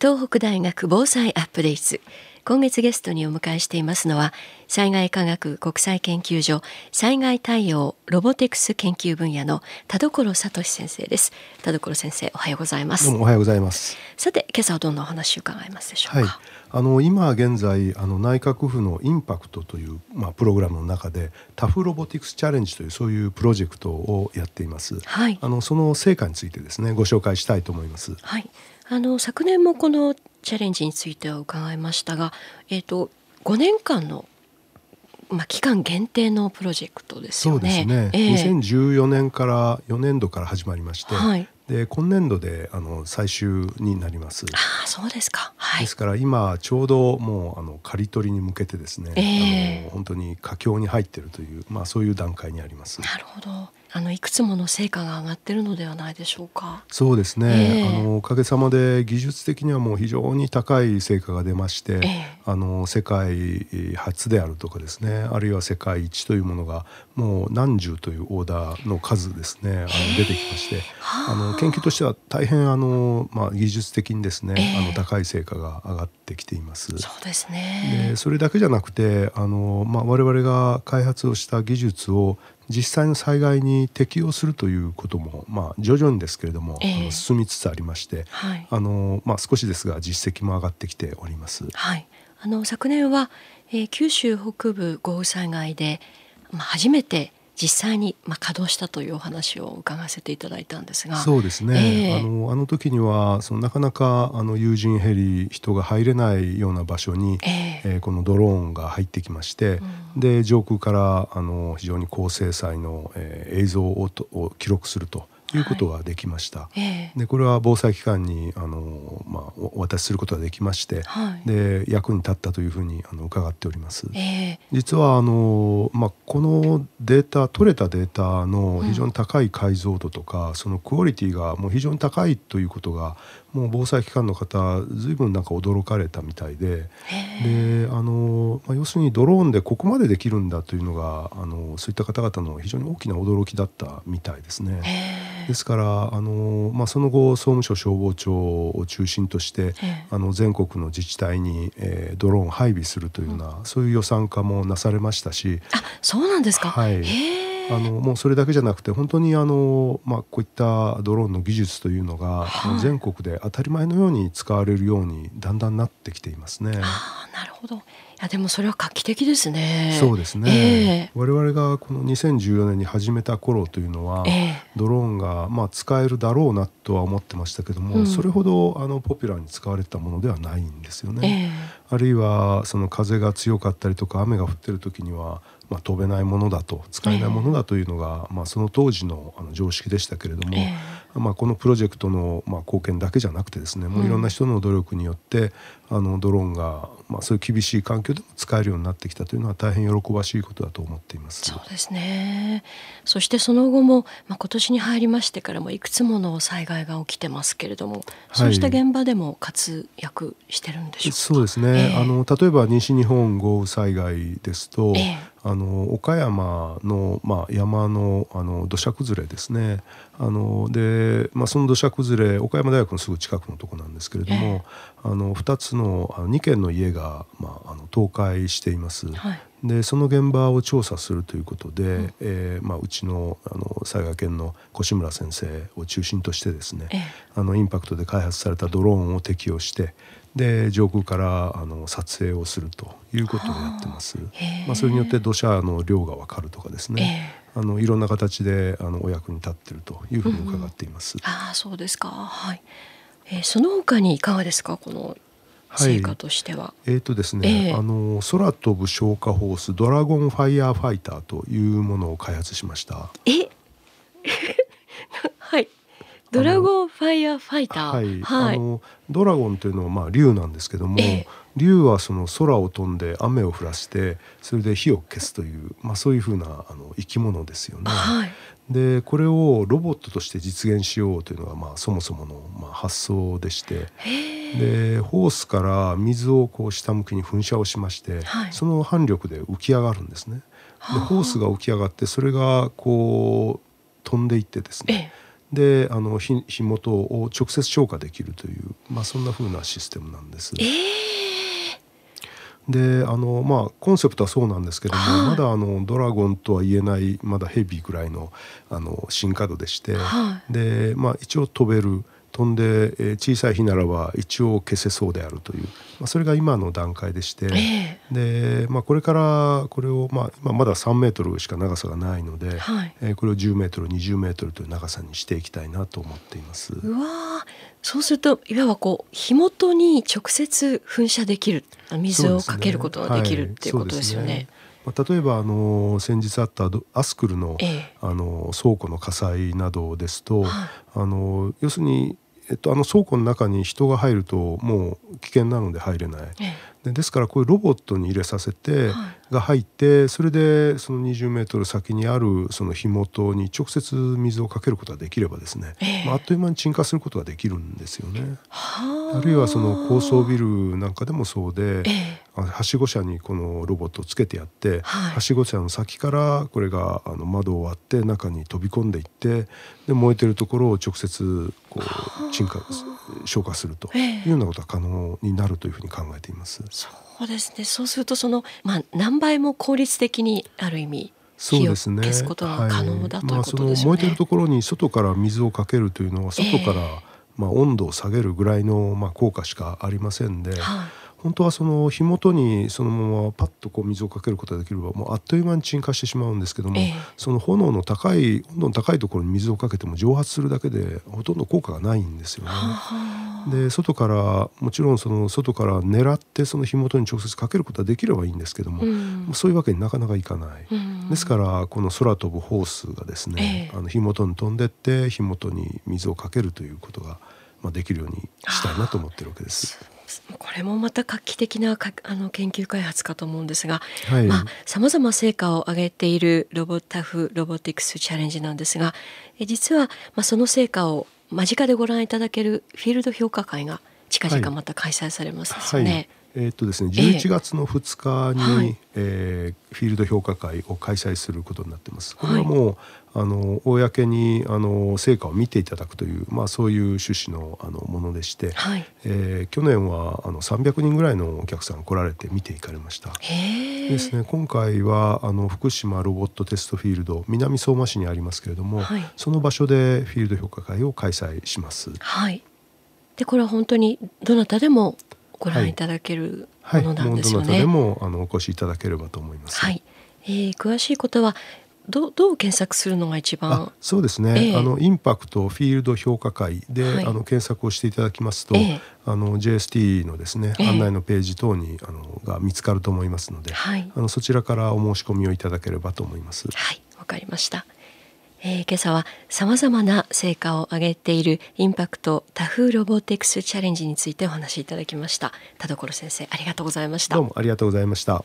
東北大学防災アップデート。今月ゲストにお迎えしていますのは災害科学国際研究所災害対応ロボテクス研究分野の田所聡先生です。田所先生おはようございます。おはようございます。さて今朝はどんなお話を伺いますでしょうか、はい、あの今現在あの内閣府のインパクトというまあプログラムの中でタフロボティクスチャレンジというそういうプロジェクトをやっています、はい、あのその成果についてですねご紹介したいと思います。はいあの昨年もこのチャレンジについては伺いましたが、えーと、5年間のまあ、期間限定のプロジェクトですよね。そうですね。えー、2014年から4年度から始まりまして、はい、で今年度であの最終になります。あそうですか、はい、ですから今ちょうどもうあの刈り取りに向けてですね、えー、あの本当に佳境に入っているというまあそういう段階にあります。なるほど。あのいくつもの成果が上がってるのではないでしょうか？そうですね。えー、あのおかげさまで技術的にはもう非常に高い成果が出まして、えー、あの世界初であるとかですね、あるいは世界一というものがもう何十というオーダーの数ですね、あの出てきまして、あの研究としては大変あのまあ技術的にですね、あの高い成果が上がってきています。そうですね。でそれだけじゃなくて、あのまあ我々が開発をした技術を実際の災害に適用するということも、まあ、徐々にですけれども、えー、あの進みつつありまして、はい、あのまあ、少しですが実績も上がってきております。はい、あの昨年は、えー、九州北部豪雨災害で、まあ、初めて実際にまあ稼働したというお話を伺わせていただいたんですがそうですね、えー、あのあの時にはそのなかなかあの有人ヘリ人が入れないような場所に、えー、えー、このドローンが入ってきまして、うん、で上空からあの非常に高精細の、えー、映像をを記録すると。いうことができました。はい。えー、でこれは防災機関にあの、まあ、お渡しすることができまして、はい、で役に立ったというふうにあの伺っております。えー、実はあの、まあ、このデータ取れたデータの非常に高い解像度とか、うん、そのクオリティがもう非常に高いということがもう防災機関の方ずいぶんなんか驚かれたみたいで。であの、まあ、要するにドローンでここまでできるんだというのがあのそういった方々の非常に大きな驚きだったみたいですね。ですからあの、まあ、その後総務省消防庁を中心としてあの全国の自治体に、えー、ドローン配備するというような、うん、そういう予算化もなされましたし。あそうなんですか、はい、あのもうそれだけじゃなくて本当にあの、まあ、こういったドローンの技術というのが、はい、全国で当たり前のように使われるようにだんだんなってきていますね。あなるほど。いやでもそれは画期的ですね。そうですね、えー、我々がこの2014年に始めた頃というのは、えー、ドローンがまあ使えるだろうなとは思ってましたけども、うん、それほどあのポピュラーに使われたものではないんですよね。えー、あるいはその風が強かったりとか雨が降ってる時にはまあ、飛べないものだと使えないものだというのが、えー、まあ、その当時のあの常識でしたけれども、えー、まあ、このプロジェクトの、まあ、貢献だけじゃなくてですね、もういろんな人の努力によってあのドローンが、まあ、そういう厳しい環境でも使えるようになってきたというのは大変喜ばしいことだと思っています。そうですね。そしてその後も、まあ、今年に入りましてからもいくつもの災害が起きてますけれども、そうした現場でも活躍してるんでしょうか、そうですね、えー、あの例えば西日本豪雨災害ですと、えーあの岡山の、まあ、山のあの土砂崩れですね。あので、まあ、その土砂崩れ岡山大学のすぐ近くのとこなんですけれども、えー、あの2つのあの2軒の家が、まあ、あの倒壊しています。はいでその現場を調査するということで、うんえーまあ、うちのあの災害研の越村先生を中心としてですね、えあのインパクトで開発されたドローンを適用してで上空からあの撮影をするということをやってます。まあ、それによって土砂の量が分かるとかですね、あのいろんな形であのお役に立っているというふうに伺っています。うん、あそうですか。はい。えー、その他にいかがですか？この成果としては。はい、えっ、ー、とですね、えー、あの空飛ぶ消火ホースドラゴンファイヤーファイターというものを開発しました。え？はい。ドラゴンファイヤーファイター。はい。はい、あのドラゴンというのはまあ竜なんですけども、えー、竜はその空を飛んで雨を降らしてそれで火を消すというまあそういうふうなあの生き物ですよね。はい。でこれをロボットとして実現しようというのがまあそもそものまあ発想でしてでホースから水をこう下向きに噴射をしまして、はい、その反力で浮き上がるんですね。でホースが浮き上がってそれがこう飛んでいってですね。であの火火元を直接消火できるという、まあ、そんなふうなシステムなんです。えーであのまあコンセプトはそうなんですけども、はい、まだあのドラゴンとは言えないまだヘビーぐらいのあの進化度でして、はい、でまあ一応飛べる飛んで、え小さい火ならば一応消せそうであるという、まあ、それが今の段階でして、えー、で、まあ、これからこれを、まあ、今まだ3メートルしか長さがないので、はい、えー、これを10メートル20メートルという長さにしていきたいなと思っています。うわそうするといわばこう火元に直接噴射できる。水をかけることができる、ね、っていうことですよね。まあ、例えばあの先日あったアスクルの,、あの倉庫の火災などですと、はい、あの要するにえっと、あの倉庫の中に人が入るともう危険なので入れない、でですからこういうロボットに入れさせて、が入ってそれでその20メートル先にあるその火元に直接水をかけることができればですね、えー、まあ、あっという間に鎮火することができるんですよね。あ。るいはその高層ビルなんかでもそうで、えー、はしご車にこのロボットをつけてやって、はい、はしご車の先からこれがあの窓を割って中に飛び込んでいってで燃えてるところを直接こう鎮火消火するというようなことが可能になるというふうに考えています。そうですね。そうするとその、まあ、何倍も効率的にある意味火を消すことが可能だということですね。まあ、燃えてるところに外から水をかけるというのは外から、まあ、温度を下げるぐらいの、まあ、効果しかありませんで、はい。本当はその火元にそのままパッとこう水をかけることができればもうあっという間に鎮火してしまうんですけども、えー、その炎の高い温度の高いところに水をかけても蒸発するだけでほとんど効果がないんですよね。で外からもちろんその外から狙ってその火元に直接かけることはできればいいんですけども、うん、そういうわけになかなかいかない、うん、ですからこの空飛ぶホースがですね、えー、あの火元に飛んでって火元に水をかけるということが、まあ、できるようにしたいなと思ってるわけです。これもまた画期的なあの研究開発かと思うんですがさまざ、ま成果を上げているロボタフロボティクスチャレンジなんですがえ実は、まあ、その成果を間近でご覧いただけるフィールド評価会が近々また開催されますですね。はいはいえーとですね、11月の2日に、えー、えー、フィールド評価会を開催することになってます。これはもう、はい、あの公にあの成果を見ていただくという、まあ、そういう趣旨のあのものでして、はい、えー、去年はあの300人ぐらいのお客さん来られて見ていかれました。ですね、今回はあの福島ロボットテストフィールド南相馬市にありますけれども、はい、その場所でフィールド評価会を開催します。はい、でこれは本当にどなたでもご覧いただけるものなんですよね。はいはい、どなたでもあのお越しいただければと思います。はい、えー、詳しいことはどどう検索するのが一番そうですね、えー、あのインパクトフィールド評価会で、はい、あの検索をしていただきますと、えー、あの JST のですね、案内のページ等にあのが見つかると思いますので、はい、あのそちらからお申し込みをいただければと思います。はいわかりました。えー、今朝はさまざまな成果を上げているインパクトタフロボテクスチャレンジについてお話しいただきました。田所先生ありがとうございました。どうもありがとうございました。